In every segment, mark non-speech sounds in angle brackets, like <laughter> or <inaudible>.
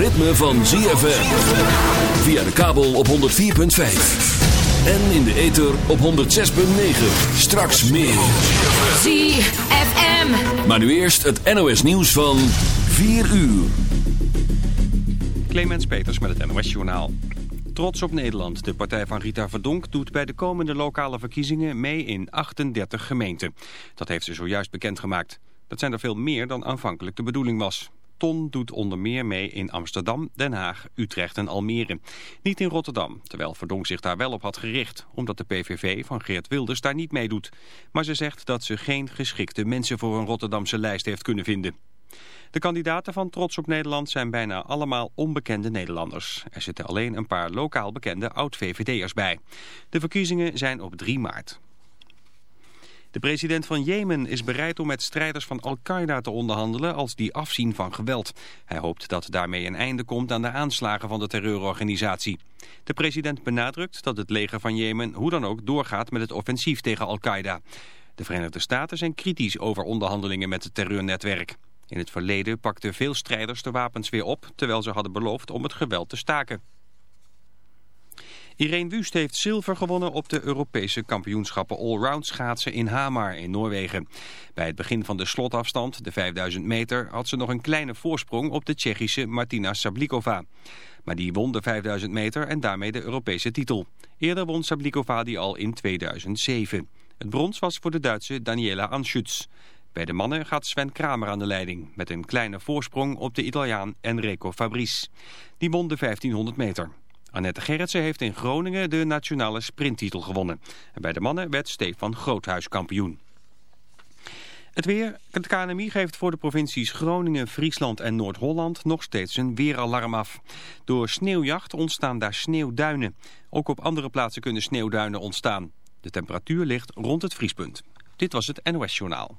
ritme van ZFM. Via de kabel op 104.5. En in de ether op 106.9. Straks meer. ZFM. Maar nu eerst het NOS nieuws van 4 uur. Clemens Peters met het NOS Journaal. Trots op Nederland. De partij van Rita Verdonk doet bij de komende lokale verkiezingen mee in 38 gemeenten. Dat heeft ze zojuist bekendgemaakt. Dat zijn er veel meer dan aanvankelijk de bedoeling was. Ton doet onder meer mee in Amsterdam, Den Haag, Utrecht en Almere. Niet in Rotterdam, terwijl Verdonk zich daar wel op had gericht... omdat de PVV van Geert Wilders daar niet meedoet. Maar ze zegt dat ze geen geschikte mensen voor een Rotterdamse lijst heeft kunnen vinden. De kandidaten van Trots op Nederland zijn bijna allemaal onbekende Nederlanders. Er zitten alleen een paar lokaal bekende oud-VVD'ers bij. De verkiezingen zijn op 3 maart. De president van Jemen is bereid om met strijders van Al-Qaeda te onderhandelen als die afzien van geweld. Hij hoopt dat daarmee een einde komt aan de aanslagen van de terreurorganisatie. De president benadrukt dat het leger van Jemen hoe dan ook doorgaat met het offensief tegen Al-Qaeda. De Verenigde Staten zijn kritisch over onderhandelingen met het terreurnetwerk. In het verleden pakten veel strijders de wapens weer op, terwijl ze hadden beloofd om het geweld te staken. Irene Wust heeft zilver gewonnen op de Europese kampioenschappen allround schaatsen in Hamar in Noorwegen. Bij het begin van de slotafstand, de 5000 meter, had ze nog een kleine voorsprong op de Tsjechische Martina Sablikova. Maar die won de 5000 meter en daarmee de Europese titel. Eerder won Sablikova die al in 2007. Het brons was voor de Duitse Daniela Anschutz. Bij de mannen gaat Sven Kramer aan de leiding... met een kleine voorsprong op de Italiaan Enrico Fabrice. Die won de 1500 meter. Annette Gerritsen heeft in Groningen de nationale sprinttitel gewonnen. En bij de mannen werd Stefan Groothuis kampioen. Het weer. Het KNMI geeft voor de provincies Groningen, Friesland en Noord-Holland nog steeds een weeralarm af. Door sneeuwjacht ontstaan daar sneeuwduinen. Ook op andere plaatsen kunnen sneeuwduinen ontstaan. De temperatuur ligt rond het vriespunt. Dit was het NOS Journaal.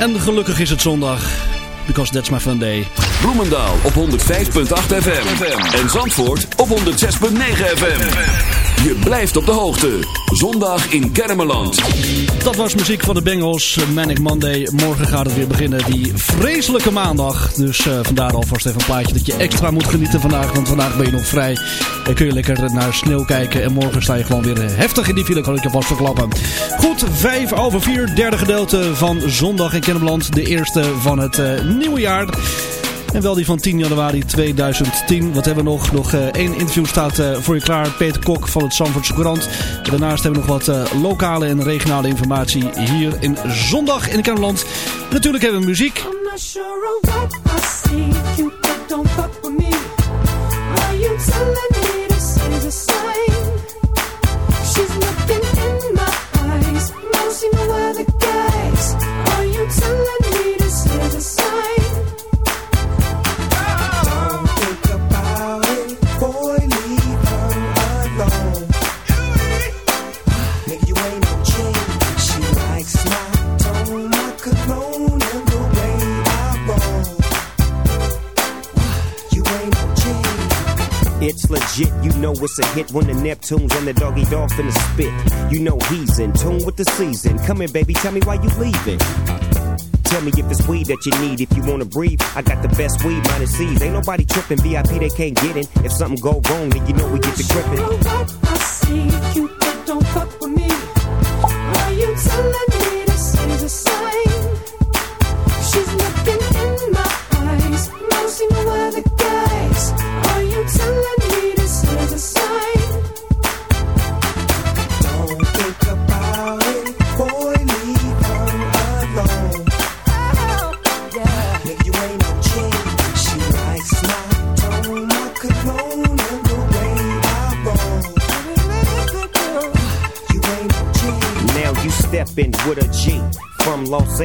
En gelukkig is het zondag. Because that's my fun day. Bloemendaal op 105.8 FM. En Zandvoort op 106.9 FM. Je blijft op de hoogte. Zondag in Kermeland. Dat was muziek van de Bengals. Manic Monday. Morgen gaat het weer beginnen. Die vreselijke maandag. Dus uh, vandaar alvast even een plaatje dat je extra moet genieten vandaag. Want vandaag ben je nog vrij. En kun je lekker naar sneeuw kijken. En morgen sta je gewoon weer heftig in die file. Kan ik je vast verklappen. Goed, vijf over vier. Derde gedeelte van Zondag in Kennemerland. De eerste van het uh, nieuwe jaar. En wel die van 10 januari 2010. Wat hebben we nog? Nog uh, één interview staat uh, voor je klaar. Peter Kok van het Zandvoortse Courant. Daarnaast hebben we nog wat uh, lokale en regionale informatie hier in Zondag in Kennemerland. Natuurlijk hebben we muziek. I'm legit, you know it's a hit when the Neptunes and the doggy dog finna spit. You know he's in tune with the season. Come here, baby, tell me why you leaving. Tell me if it's weed that you need. If you wanna breathe, I got the best weed, minus C's. Ain't nobody tripping, VIP they can't get in. If something go wrong, then you know we get to gripping. of what I see. Cupid, don't fuck with me. Are you telling me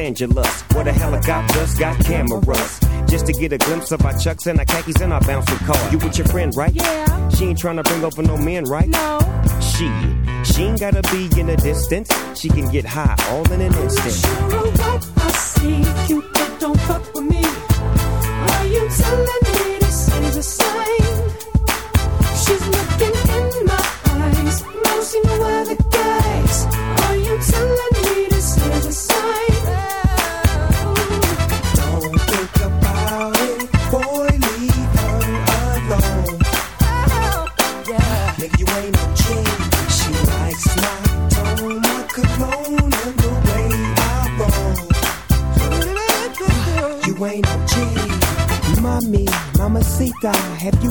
Angeles, where the helicopters got cameras. Just to get a glimpse of our chucks and our khakis and our bouncing car. You with your friend, right? Yeah. She ain't trying to bring over no men, right? No. She, she ain't gotta be in the distance. She can get high all in an instant. Sure of what I see. Cupid, don't fuck with me. Are you telling me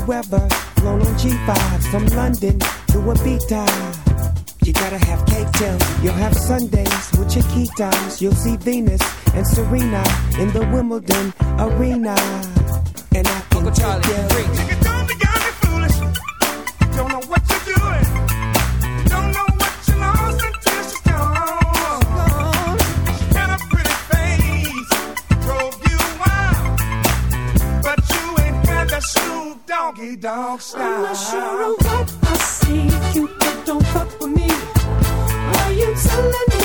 have you ever flown on G5 from London to Ibiza? You gotta have cake till you'll have Sundays with your keytimes. You'll see Venus and Serena in the Wimbledon arena. And I can take you. Dog style. I'm not sure of what I see. Cupid, don't fuck with me. Are you telling me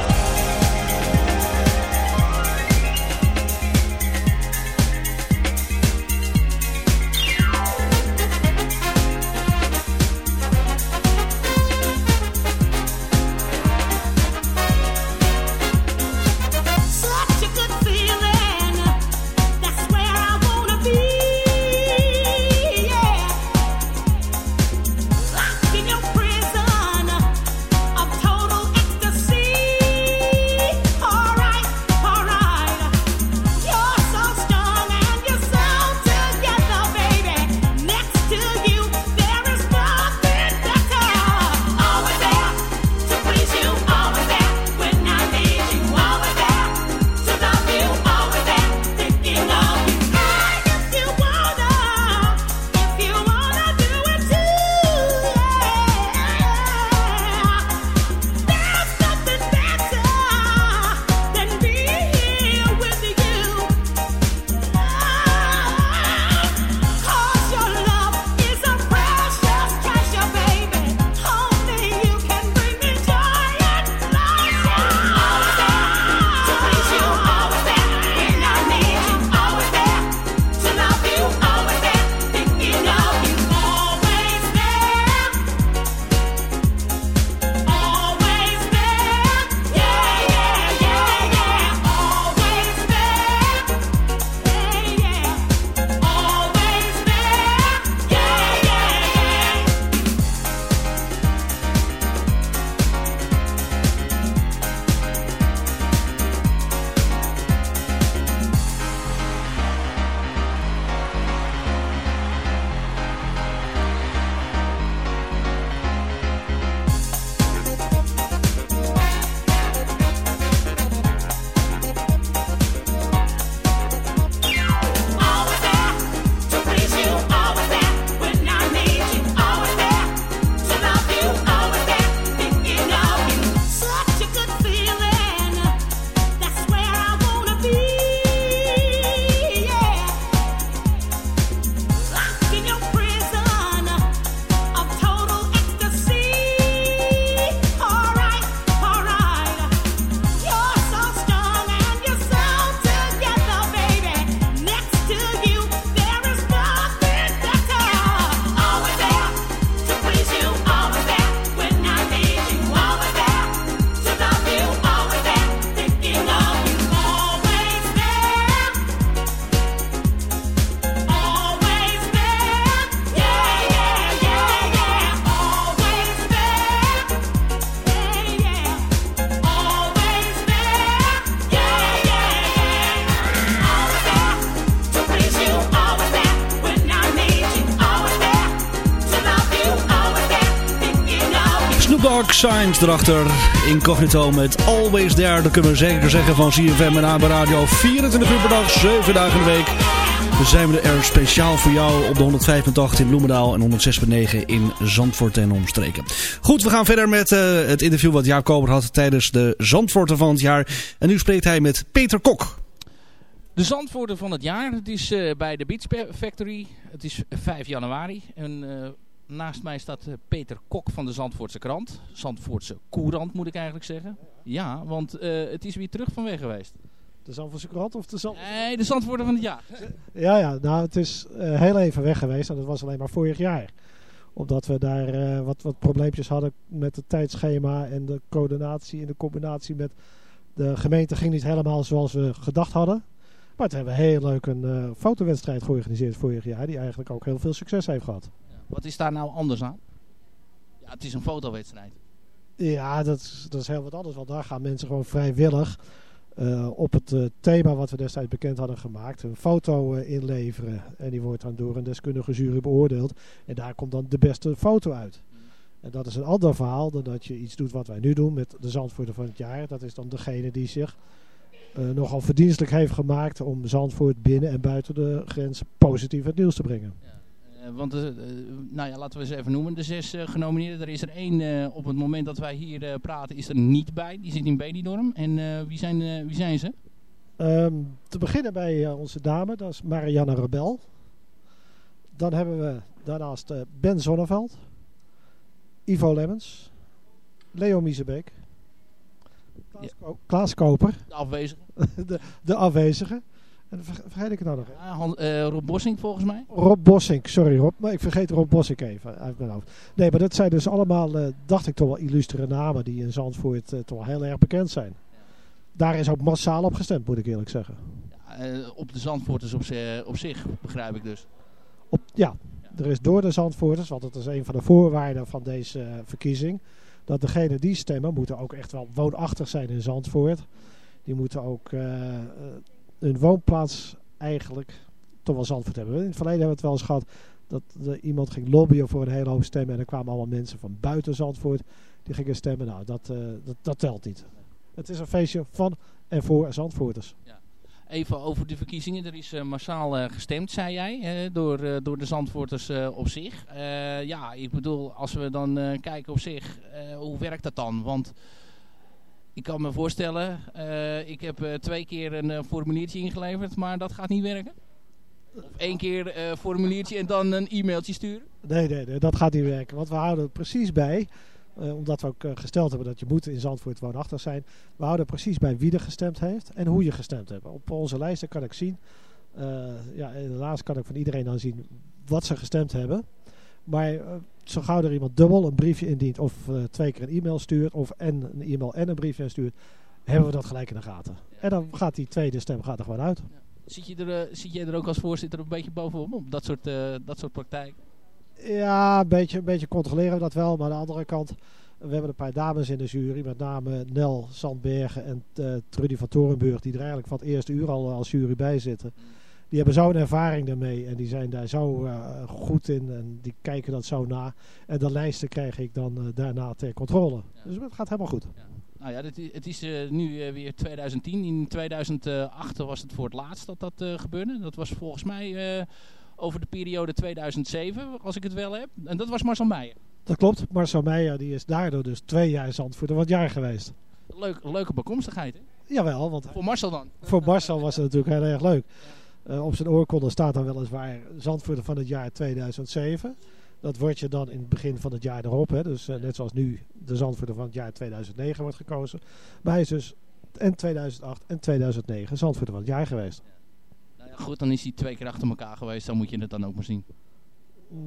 Signs erachter. Incognito met Always There. Dat kunnen we zeker zeggen van CFM en AB Radio. 24 uur per dag, 7 dagen in de week. We zijn we er speciaal voor jou op de 105.8 in Bloemendaal en 106.9 in Zandvoort en omstreken. Goed, we gaan verder met uh, het interview wat Jaap Kober had tijdens de Zandvoorten van het jaar. En nu spreekt hij met Peter Kok. De Zandvoorten van het jaar. Het is uh, bij de Beach Factory. Het is 5 januari. En uh, naast mij staat uh, Peter Kok van de Zandvoortse krant. Zandvoortse Courant moet ik eigenlijk zeggen. Ja, want het is weer terug van weg geweest. De Zandvoortse krant of de Zand... Nee, de Zandvoorten van het jaar. Ja, ja. Nou, het is heel even weg geweest. En dat was alleen maar vorig jaar. Omdat we daar wat, wat probleempjes hadden met het tijdschema en de coördinatie. En de combinatie met de gemeente ging niet helemaal zoals we gedacht hadden. Maar toen hebben we heel leuk een fotowedstrijd georganiseerd vorig jaar. Die eigenlijk ook heel veel succes heeft gehad. Wat is daar nou anders aan? Ja, het is een fotowedstrijd. Ja, dat is, dat is heel wat anders. Want daar gaan mensen gewoon vrijwillig uh, op het uh, thema wat we destijds bekend hadden gemaakt. Een foto inleveren. En die wordt dan door een deskundige jury beoordeeld. En daar komt dan de beste foto uit. Mm. En dat is een ander verhaal dan dat je iets doet wat wij nu doen met de Zandvoorten van het jaar. Dat is dan degene die zich nogal verdienstelijk heeft gemaakt om Zandvoort binnen en buiten de grens positief het nieuws te brengen. Ja. Uh, want, uh, nou ja, laten we ze even noemen, de zes genomineerden. Er is er één op het moment dat wij hier praten, is er niet bij. Die zit in Benidorm. En wie, zijn, wie zijn ze? Um, te beginnen bij onze dame, dat is Marianne Rebel. Dan hebben we daarnaast Ben Zonneveld, Ivo Lemmens, Leo Miezebeek. Klaas, ja. Klaas Koper. De afwezige. <laughs> de, de afwezige. En ver, vergeet ik het nou nog ja, Han, uh, Rob Bossink volgens mij. Rob Bossink, sorry Rob. Maar ik vergeet Rob Bossink even uit mijn hoofd. Nee, maar dat zijn dus allemaal, uh, dacht ik toch wel illustere namen die in Zandvoort uh, toch wel heel erg bekend zijn. Daar is ook massaal op gestemd, moet ik eerlijk zeggen. Ja, op de Zandvoorters op, op zich, begrijp ik dus. Op, ja, er is door de Zandvoorters, want dat is een van de voorwaarden van deze verkiezing dat degene die stemmen moeten ook echt wel woonachtig zijn in Zandvoort. Die moeten ook een woonplaats eigenlijk toch wel Zandvoort hebben. In het verleden hebben we het wel eens gehad dat er iemand ging lobbyen voor een hele hoop stemmen. En er kwamen allemaal mensen van buiten Zandvoort die gingen stemmen. Nou, dat, uh, dat, dat telt niet. Het is een feestje van en voor Zandvoorters. Ja. Even over de verkiezingen. Er is uh, massaal uh, gestemd, zei jij, uh, door, door de Zandvoorters op zich. ja, ik bedoel, als we dan kijken op zich, hoe werkt dat dan? Want ik kan me voorstellen, ik heb twee keer een formuliertje ingeleverd, maar dat gaat niet werken. Of één keer een formuliertje en dan een e-mailtje sturen? Nee, nee, nee, dat gaat niet werken. Want we houden er precies bij... Omdat we ook gesteld hebben dat je moet in Zandvoort woonachtig zijn. We houden precies bij wie er gestemd heeft en hoe je gestemd hebt. Op onze lijsten kan ik zien, ja, helaas kan ik van iedereen dan zien wat ze gestemd hebben. Maar zo gauw er iemand dubbel een briefje indient of twee keer een e-mail stuurt of en een e-mail en een briefje stuurt, hebben we dat gelijk in de gaten. En dan gaat die tweede stem gaat er gewoon uit. Zit, je er, zit jij er ook als voorzitter een beetje bovenop, op dat soort, dat soort praktijken? Ja, een beetje, een beetje controleren we dat wel. Maar aan de andere kant, we hebben een paar dames in de jury. Met name Nel Sandbergen en uh, Trudy van Torenburg. Die er eigenlijk van het eerste uur al als jury bij zitten. Die hebben zo'n ervaring daarmee. En die zijn daar zo uh, goed in. En die kijken dat zo na. En de lijsten krijg ik dan uh, daarna ter controle. Ja. Dus het gaat helemaal goed. Ja. Nou ja, dit, het is uh, nu weer 2010. In 2008 was het voor het laatst dat dat gebeurde. Dat was volgens mij over de periode 2007, als ik het wel heb. En dat was Marcel Meijer. Dat klopt. Marcel Meijer die is daardoor dus twee jaar Zandvoort wat jaar geweest. Leuk, leuke bekomstigheid, hè? Jawel. Want voor Marcel dan? Voor Marcel was het natuurlijk heel erg leuk. Ja. Uh, op zijn oorkonde staat dan weliswaar Zandvoort van het jaar 2007. Dat wordt je dan in het begin van het jaar erop. Hè? Dus uh, net zoals nu de Zandvoort van het jaar 2009 wordt gekozen. Maar hij is dus en 2008 en 2009 Zandvoort van het jaar geweest. Nou ja, goed, dan is hij twee keer achter elkaar geweest. Dan moet je het dan ook maar zien.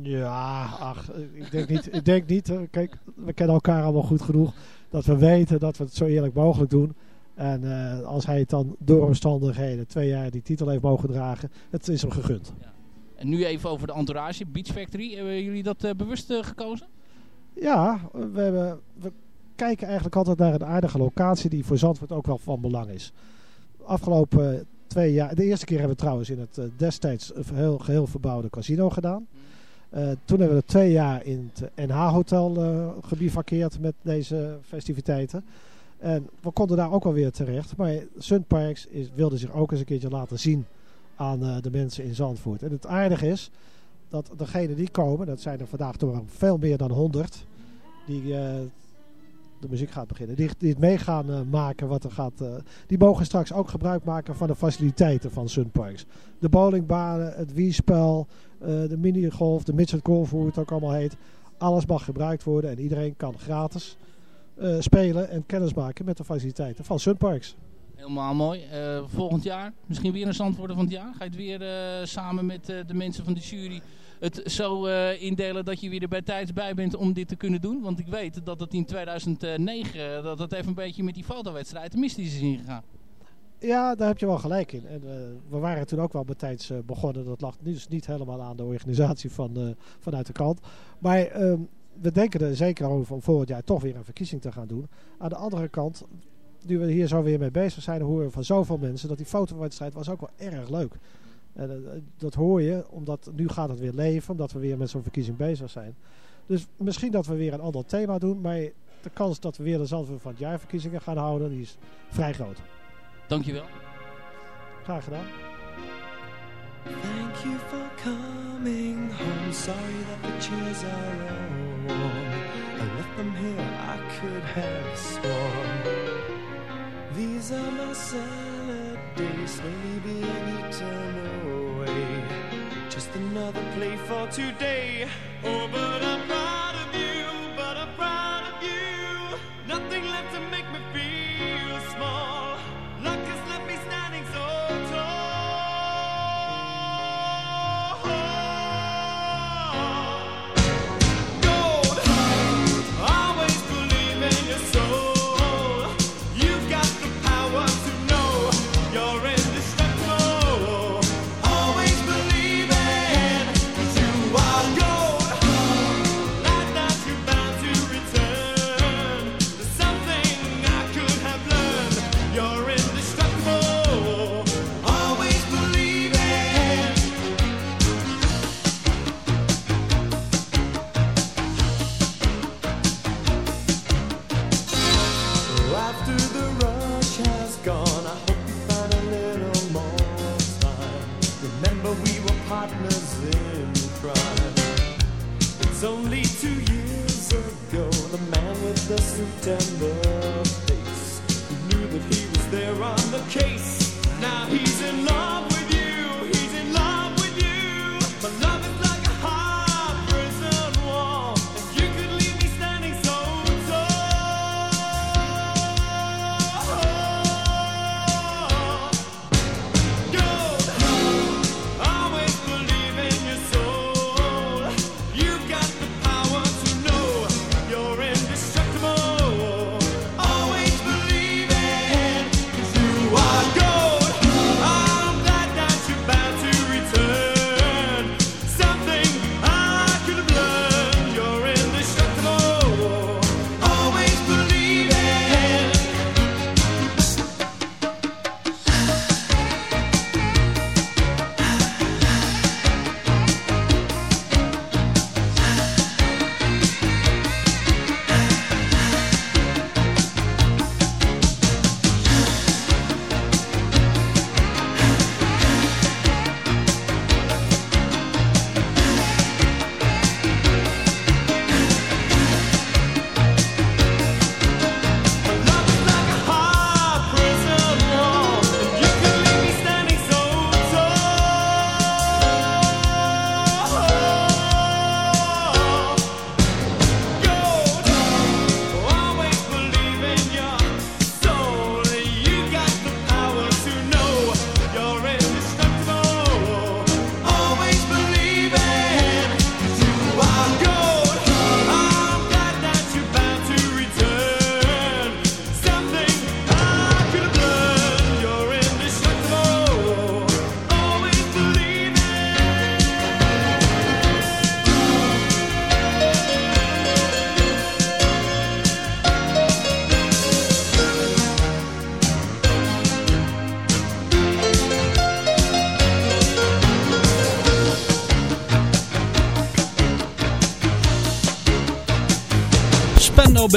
Ja, ach, ik denk niet. Ik denk niet kijk, we kennen elkaar allemaal goed genoeg. Dat we weten dat we het zo eerlijk mogelijk doen. En uh, als hij het dan door omstandigheden twee jaar die titel heeft mogen dragen, het is hem gegund. Ja. En nu even over de entourage, Beach Factory. Hebben jullie dat uh, bewust uh, gekozen? Ja, we, hebben, we kijken eigenlijk altijd naar een aardige locatie die voor Zandvoort ook wel van belang is. Afgelopen twee jaar, de eerste keer hebben we trouwens in het destijds heel geheel verbouwde casino gedaan. Mm. Eh, toen hebben we twee jaar in het NH-hotel eh gebivakkeerd met deze festiviteiten. En we konden daar ook wel weer terecht. Maar Sunparks is, wilde zich ook eens een keertje laten zien aan eh, de mensen in Zandvoort. En het aardige is dat degenen die komen, dat zijn er vandaag toch veel meer dan 100, die eh, de muziek gaat beginnen, die, het mee gaan eh, maken wat er gaat. die mogen straks ook gebruik maken van de faciliteiten van Sunparks. De bowlingbanen, het wiespel, de minigolf, de midget golf, hoe het ook allemaal heet. Alles mag gebruikt worden en iedereen kan gratis eh, spelen en kennis maken met de faciliteiten van Sunparks. Helemaal mooi. Eh, volgend jaar, misschien weer een zandwoorden van het jaar. Ga je het weer eh, samen met de mensen van de jury het zo indelen dat je weer er bij tijds bij bent om dit te kunnen doen? Want ik weet dat het in 2009, dat het even een beetje met die fotowedstrijd mystisch is ingegaan. Ja, daar heb je wel gelijk in. En, we waren toen ook wel betijds eh, begonnen. Dat lag dus niet helemaal aan de organisatie van, vanuit de kant. Maar ehm, we denken er zeker over om volgend jaar toch weer een verkiezing te gaan doen. Aan de andere kant, nu we hier zo weer mee bezig zijn, horen we van zoveel mensen dat die fotowedstrijd was ook wel erg leuk. En eh, dat hoor je, omdat nu gaat het weer leven, omdat we weer met zo'n verkiezing bezig zijn. Dus misschien dat we weer een ander thema doen, maar de kans dat we weer de Zandvoort van het jaar verkiezingen gaan houden, die is vrij groot. Dankjewel. Graag gedaan. Thank you for coming home. Sorry that the chairs are all warm. I left them here, I could have sworn. These are my salad days, slowly being eaten away. Just another play for today. Oh, but I'm proud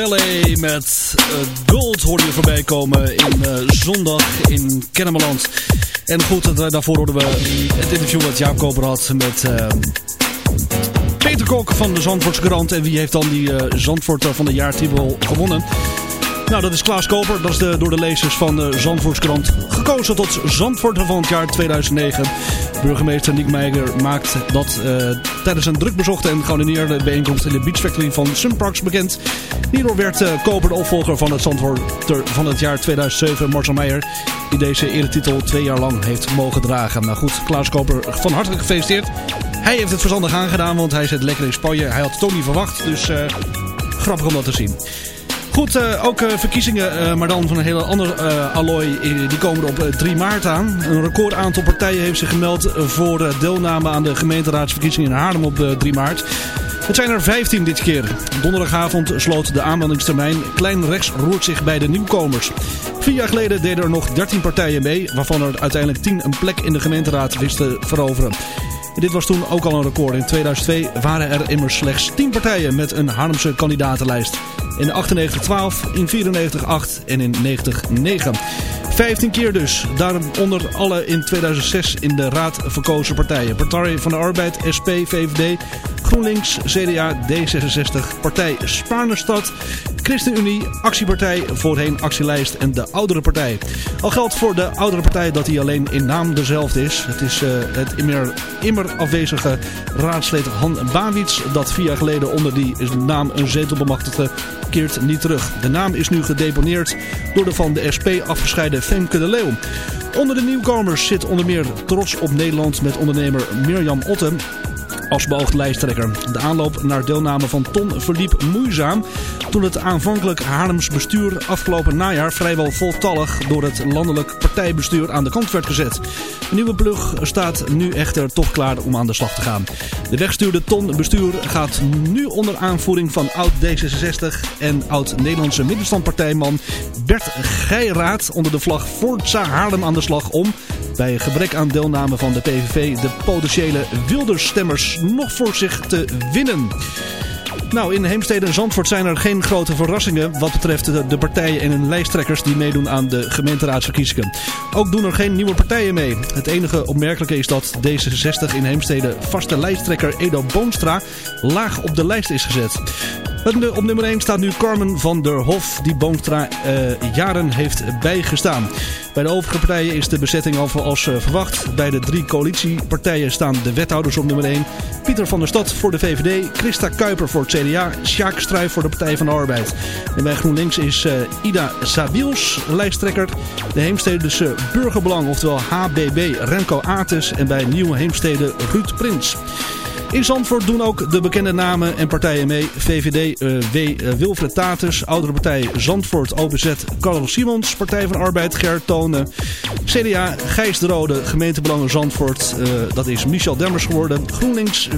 Ballet met eh, Gold hoorde je voorbij komen in eh, zondag in Kennemerland. En goed, eh, daarvoor hoorden we het interview wat Jaap Koper had met Peter Kok van de Zandvoortse Krant. En wie heeft dan die Zandvoorter van de jaartitel gewonnen? Nou, dat is Klaas Koper. Dat is de, door de lezers van de Zandvoortskrant gekozen tot Zandvoorter van het jaar 2009. Burgemeester Nick Meijer maakt dat tijdens een druk bezochte en georganiseerde bijeenkomst in de Beach van Sunparks bekend. Hierdoor werd eh, Koper de opvolger van het Zandvoorter van het jaar 2007, Marcel Meijer, die deze eretitel twee jaar lang heeft mogen dragen. Nou goed, Klaas Koper, van harte gefeliciteerd. Hij heeft het verstandig aangedaan, want hij zit lekker in Spanje. Hij had niet verwacht, dus eh, grappig om dat te zien. Goed, eh, ook verkiezingen, maar dan van een hele ander eh, allooi, die komen er op eh, 3 maart aan. Een record aantal partijen heeft zich gemeld voor deelname aan de gemeenteraadsverkiezingen in Haarlem op eh, 3 maart. Het zijn er 15 dit keer. Donderdagavond sloot de aanmeldingstermijn. Klein rechts roert zich bij de nieuwkomers. Vier jaar geleden deden er nog 13 partijen mee, waarvan er uiteindelijk 10 een plek in de gemeenteraad wisten veroveren. Dit was toen ook al een record. In 2002 waren er immers slechts 10 partijen met een Haarlemse kandidatenlijst. In 98-12, in 94-8 en in 90-9. 15 keer dus. Daaronder alle in 2006 in de raad verkozen partijen. Partij van de Arbeid, SP, VVD, GroenLinks, CDA, D66, Partij Spaarnestad, ChristenUnie, Actiepartij, voorheen Actielijst en de Oudere Partij. Al geldt voor de Oudere Partij dat hij alleen in naam dezelfde is. Het is eh, het immer, immer afwezige raadslid Han Bawits dat vier jaar geleden onder die naam een zetel bemachtigde, keert niet terug. De naam is nu gedeponeerd door de van de SP afgescheiden Femke de Leeuw. Onder de nieuwkomers zit onder meer trots op Nederland met ondernemer Mirjam Otten als beoogd lijsttrekker. De aanloop naar deelname van Ton verliep moeizaam toen het aanvankelijk Haarlems bestuur afgelopen najaar vrijwel voltallig door het landelijk partijbestuur aan de kant werd gezet. Een nieuwe plug staat nu echter toch klaar om aan de slag te gaan. De wegstuurde Ton bestuur gaat nu onder aanvoering van oud D66 en oud Nederlandse middenstandpartijman Bert Geiraat onder de vlag Forza Haarlem aan de slag om bij gebrek aan deelname van de PVV de potentiële Nog voor zich te winnen. Nou, in Heemstede en Zandvoort zijn er geen grote verrassingen wat betreft de, de partijen en hun lijsttrekkers die meedoen aan de gemeenteraadsverkiezingen. Ook doen er geen nieuwe partijen mee. Het enige opmerkelijke is dat D66 in Heemstede vaste lijsttrekker Edo Boonstra laag op de lijst is gezet. Op nummer 1 staat nu Carmen van der Hof, die Boonstra eh, jaren heeft bijgestaan. Bij de overige partijen is de bezetting al als eh, verwacht. Bij de drie coalitiepartijen staan de wethouders op nummer 1. Pieter van der Stad voor de VVD, Christa Kuiper voor het CDA, Sjaak Struijf voor de Partij van de Arbeid. En bij GroenLinks is eh, Ida Sabiels lijsttrekker. De Heemstedse Burgerbelang, oftewel HBB, Remco Aartes. En bij Nieuwe Heemstede Ruud Prins. In Zandvoort doen ook de bekende namen en partijen mee. VVD eh, W. eh, Wilfred Taters, Oudere Partij Zandvoort OPZ Carlos Simons, Partij van Arbeid Ger Tonen. CDA Gijs de Rode, Gemeentebelangen Zandvoort, eh, dat is Michel Demmers geworden. GroenLinks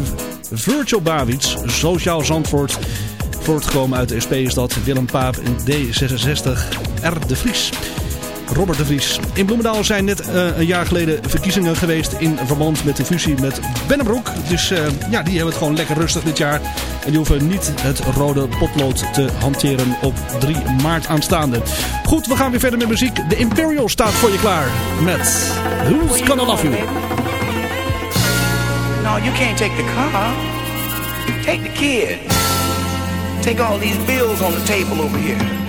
Virtual Bawits, Sociaal Zandvoort. Voortgekomen uit de SP is dat Willem Paap en D66 R. de Vries. Robert de Vries. In Bloemendaal zijn net eh, een jaar geleden verkiezingen geweest in verband met de fusie met Bennebroek. Dus eh, ja, die hebben het gewoon lekker rustig dit jaar. En die hoeven niet het rode potlood te hanteren op 3 maart aanstaande. Goed, we gaan weer verder met muziek. De Imperial staat voor je klaar met Who's Gonna Love You. No, you can't take the car. Take the kid. Take all these bills on the table over here.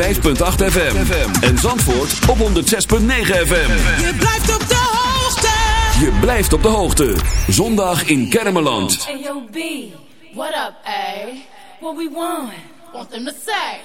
5.8 FM. En Zandvoort op 106.9 FM. Je blijft op de hoogte. Je blijft op de hoogte. Zondag in Kermeland. Hey what up A? What we want? Want them to say.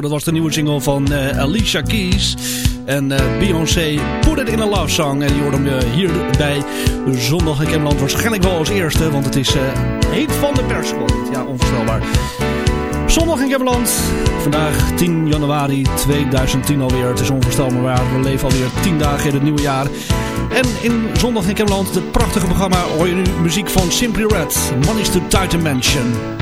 Dat was de nieuwe single van eh, Alicia Keys. En eh, Beyoncé, Put It In A Love Song. En die hoort hem eh, hier bij Zondag in Kemland. Waarschijnlijk wel als eerste, want het is heet van de pers. Ja, onvoorstelbaar. Zondag in Kemland. Vandaag 10 januari 2010 alweer. Het is onvoorstelbaar waar. We leven alweer 10 dagen in het nieuwe jaar. En in Zondag in Kemland, het prachtige programma, hoor je nu muziek van Simply Red. Money's to Titan Mansion.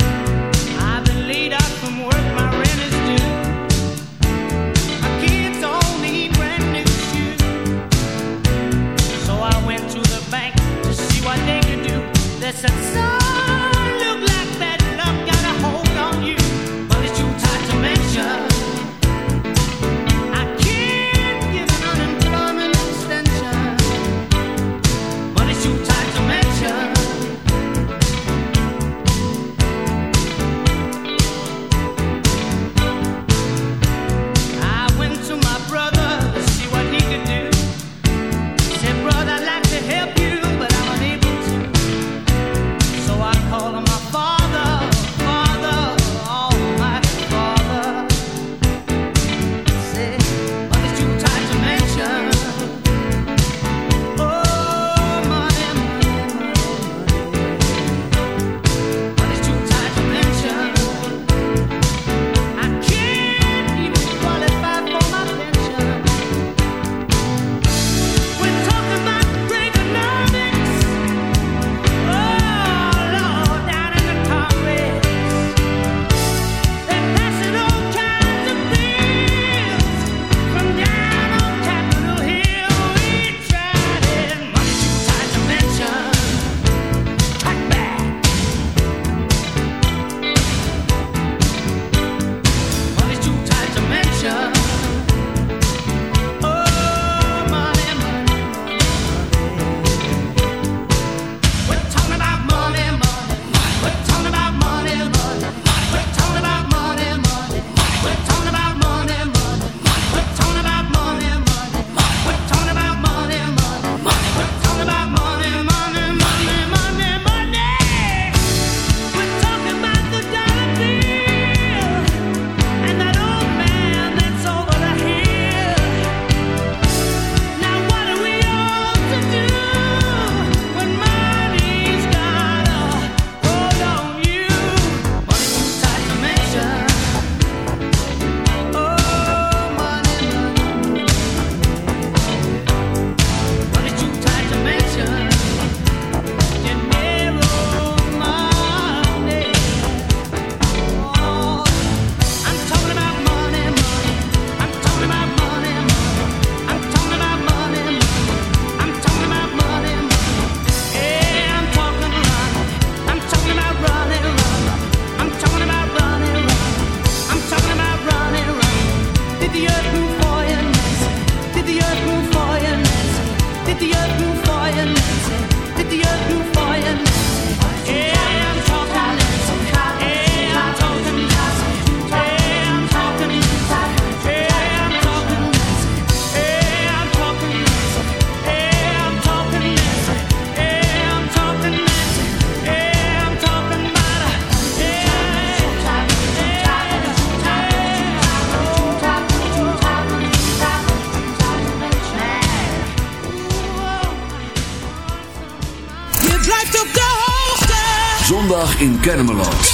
Kennemerland.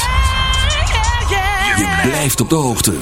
Je blijft op de hoogte.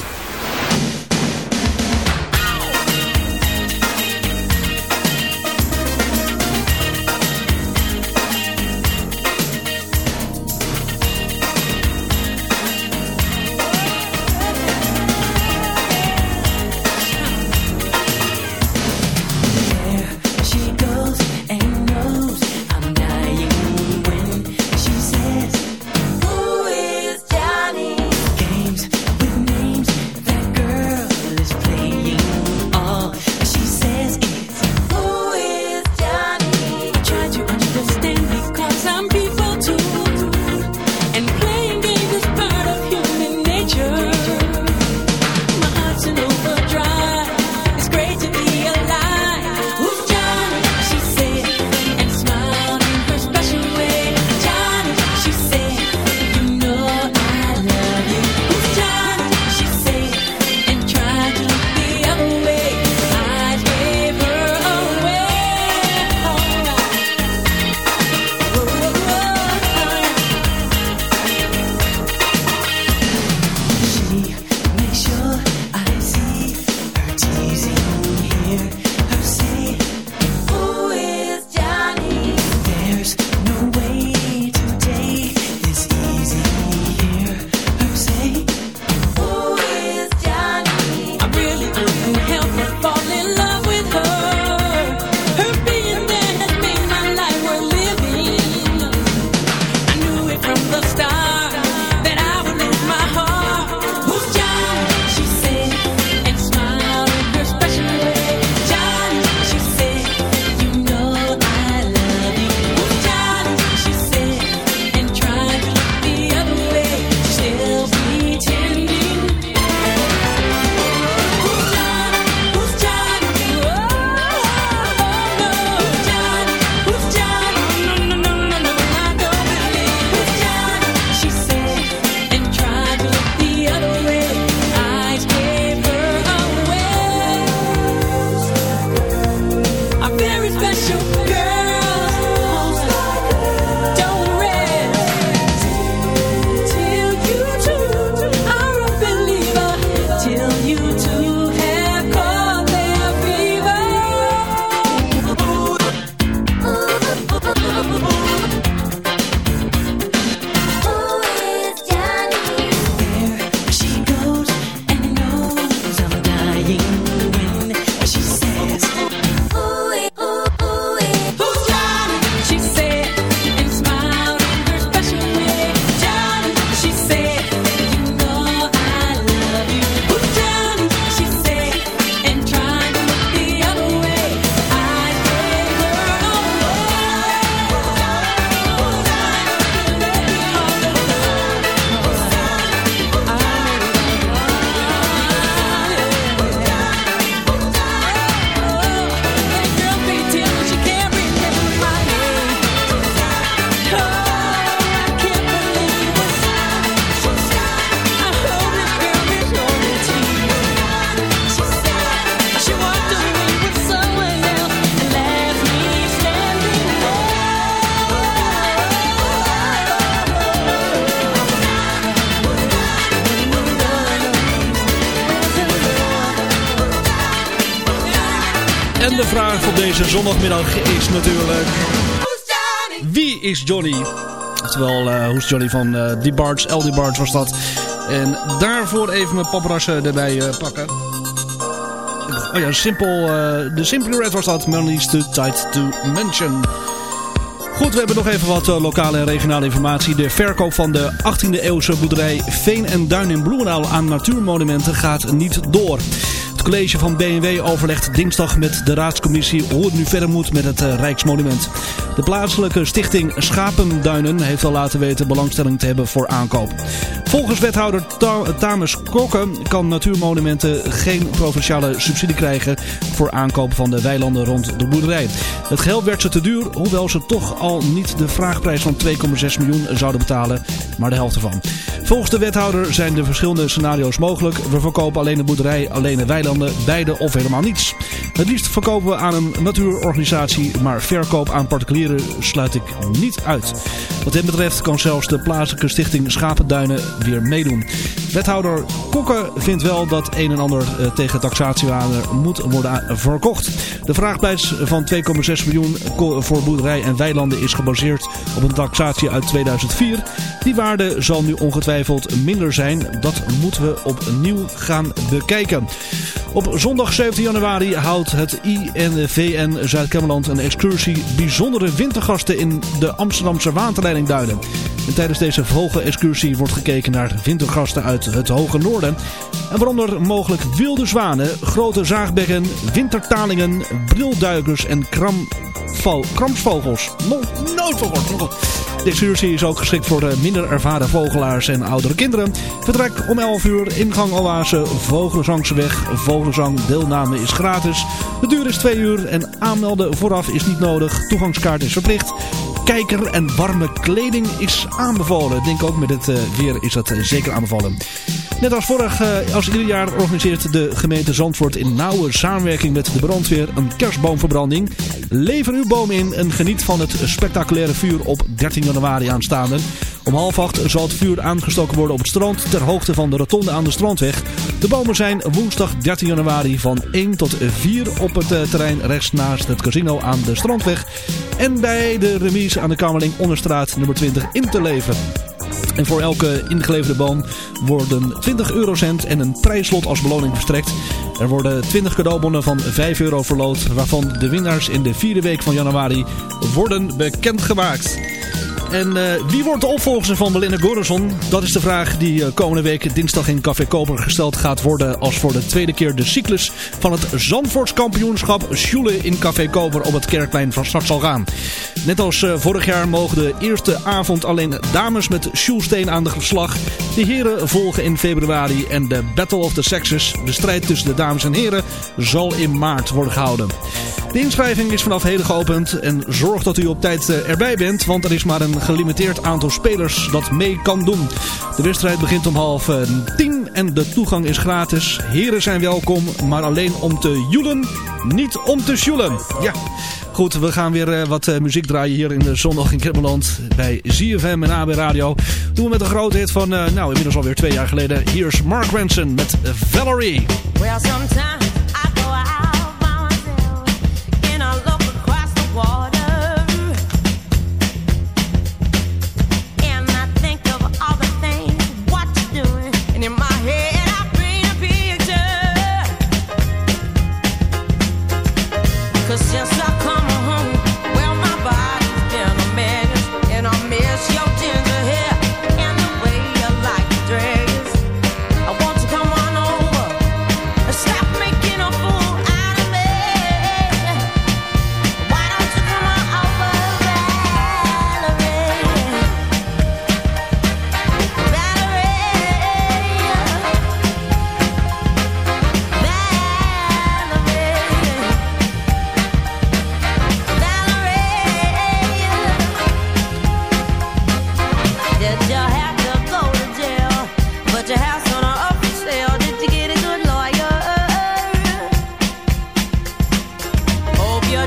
Natuurlijk... Wie is Johnny? Oftewel, eh hoe is Johnny van eh Die Barts, was dat. En daarvoor even mijn paprassen erbij eh, pakken. Oh ja, simpel, de Simply Red was dat. Melody's Too Tight to Mention. Goed, we hebben nog even wat lokale en regionale informatie. De verkoop van de 18e eeuwse boerderij Veen en Duin in Bloemendaal aan natuurmonumenten gaat niet door. Het college van BMW overlegt dinsdag met de raadscommissie hoe het nu verder moet met het eh, Rijksmonument. De plaatselijke stichting Schapenduinen heeft al laten weten belangstelling te hebben voor aankoop. Volgens wethouder Ta- Tamus Kokken kan natuurmonumenten geen provinciale subsidie krijgen voor aankoop van de weilanden rond de boerderij. Het geld werd ze te duur, hoewel ze toch al niet de vraagprijs van 2,6 miljoen zouden betalen, maar de helft ervan. Volgens de wethouder zijn de verschillende scenario's mogelijk. We verkopen alleen de boerderij, alleen de weilanden eilanden beide of helemaal niets. Het liefst verkopen we aan een natuurorganisatie, maar verkoop aan particulieren sluit ik niet uit. Wat dit betreft kan zelfs de plaatselijke stichting Schapenduinen weer meedoen. Wethouder Kokke vindt wel dat een en ander eh, tegen taxatiewaarde moet worden verkocht. De vraagprijs van 2,6 miljoen voor boerderij en weilanden is gebaseerd op een taxatie uit 2004. Die waarde zal nu ongetwijfeld minder zijn. Dat moeten we opnieuw gaan bekijken. Op zondag 17 januari houdt het INVN Zuid-Kemmerland een excursie bijzondere wintergasten in de Amsterdamse waterleiding Duinen. En tijdens deze vogelexcursie wordt gekeken naar wintergasten uit het hoge noorden. En waaronder mogelijk wilde zwanen, grote zaagbekken, wintertalingen, brilduikers en kramval, kramsvogels. No, nooit. De excursie is ook geschikt voor de minder ervaren vogelaars en oudere kinderen. Vertrek om 11 uur, ingang Oase, Vogelenzangse Vogelenzang, deelname is gratis. De duur is 2 uur en aanmelden vooraf is niet nodig. Toegangskaart is verplicht. Kijker en warme kleding is aanbevolen. Ik denk ook met het eh, weer is dat eh, zeker aanbevolen. Net als vorig, eh, als ieder jaar organiseert de gemeente Zandvoort in nauwe samenwerking met de brandweer een kerstboomverbranding. Lever uw boom in en geniet van het spectaculaire vuur op 13 januari aanstaande. Om half acht zal het vuur aangestoken worden op het strand ter hoogte van de rotonde aan de Strandweg. De bomen zijn woensdag 13 januari van 1 tot 4 op het terrein rechts naast het casino aan de Strandweg. En bij de remise aan de Kamerling Onderstraat nummer 20 in te leveren. En voor elke ingeleverde boom worden 20 eurocent en een prijslot als beloning verstrekt. Er worden 20 cadeaubonnen van 5 euro verloot, waarvan de winnaars in de vierde week van januari worden bekendgemaakt. En eh, wie wordt de opvolger van Belinda Goranson? Dat is de vraag die eh, komende week dinsdag in Café Koper gesteld gaat worden als voor de tweede keer de cyclus van het Zandvoortskampioenschap Schule in Café Koper op het Kerkplein van start zal gaan. Net als eh, vorig jaar mogen de eerste avond alleen dames met Sjoelsteen aan de slag. De heren volgen in februari en de Battle of the Sexes, de strijd tussen de dames en heren, zal in maart worden gehouden. De inschrijving is vanaf heden geopend en zorg dat u op tijd erbij bent, want er is maar een gelimiteerd aantal spelers dat mee kan doen. De wedstrijd begint om half eh, tien en de toegang is gratis. Heren zijn welkom, maar alleen om te joelen, niet om te sjoelen. Ja. Goed, we gaan weer eh, wat eh, muziek draaien hier in de zondag in Kribbeland bij ZFM en AB Radio. Doen we met een grote hit van, nou inmiddels alweer twee jaar geleden. Hier is Mark Ranson met Valerie. Well, your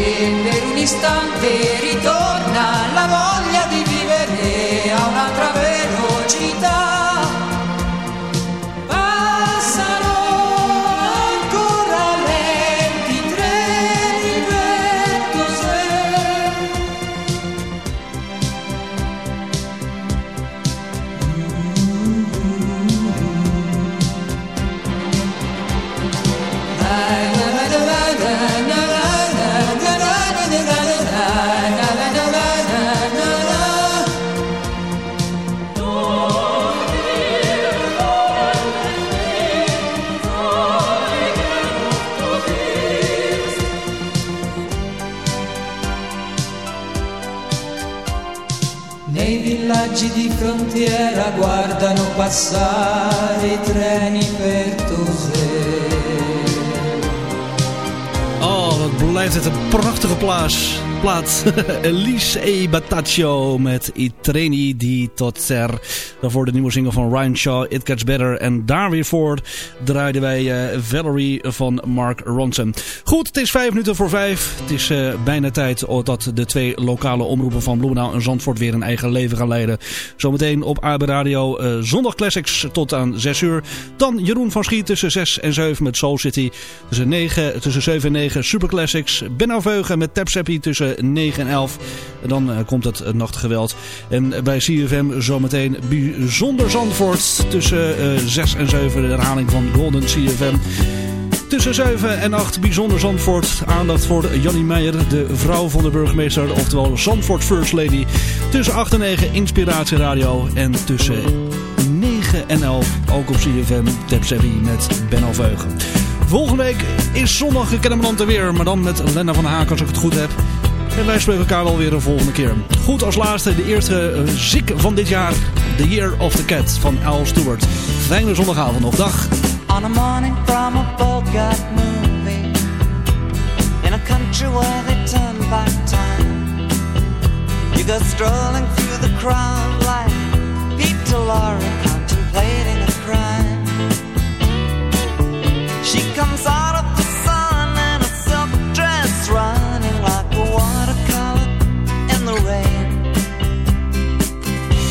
e per un istante ritorno. Passare i treni per. Oh, wat blijft het een prachtige plaats. Plaat <laughs> Elise E. Bataccio met I treni di Totser. Daarvoor de nieuwe single van Ryan Shaw, It Gets Better. En daar weer voor draaiden wij eh, Valerie van Mark Ronson. Goed, het is vijf minuten voor vijf. Het is eh, bijna tijd dat de twee lokale omroepen van Bloemendaal en Zandvoort weer een eigen leven gaan leiden. Zometeen op AB Radio eh, Zondag Classics tot aan 6 uur. Dan Jeroen van Schie tussen 6 en 7 met Soul City. Tussen, 9, tussen 7 en 9 Super Classics. Benno Veugen met Tap Seppi tussen 9 en 11. En dan komt het nachtgeweld. En bij CFM zometeen bijzonder Zandvoort tussen eh, 6 en 7 de herhaling van Golden CFM. Tussen 7 en 8 bijzonder Zandvoort. Aandacht voor Jannie Meijer, de vrouw van de burgemeester, oftewel Zandvoort First Lady. Tussen 8 en 9 Inspiratie Radio. En tussen 9 en 11 ook op CFM Savvy met Ben Veugen. Volgende week is zondag in Kennemerland er weer, maar dan met Lena van Haak als ik het goed heb. En wij spreken elkaar wel weer een volgende keer. Goed als laatste de eerste uh, ziek van dit jaar. The Year of the Cat van Al Stewart. Fijne zondagavond nog. Dag. On a morning from a Bogart movie In a country where they turn back time You go strolling through the crowd like Peter Lorre contemplating a crime She comes out of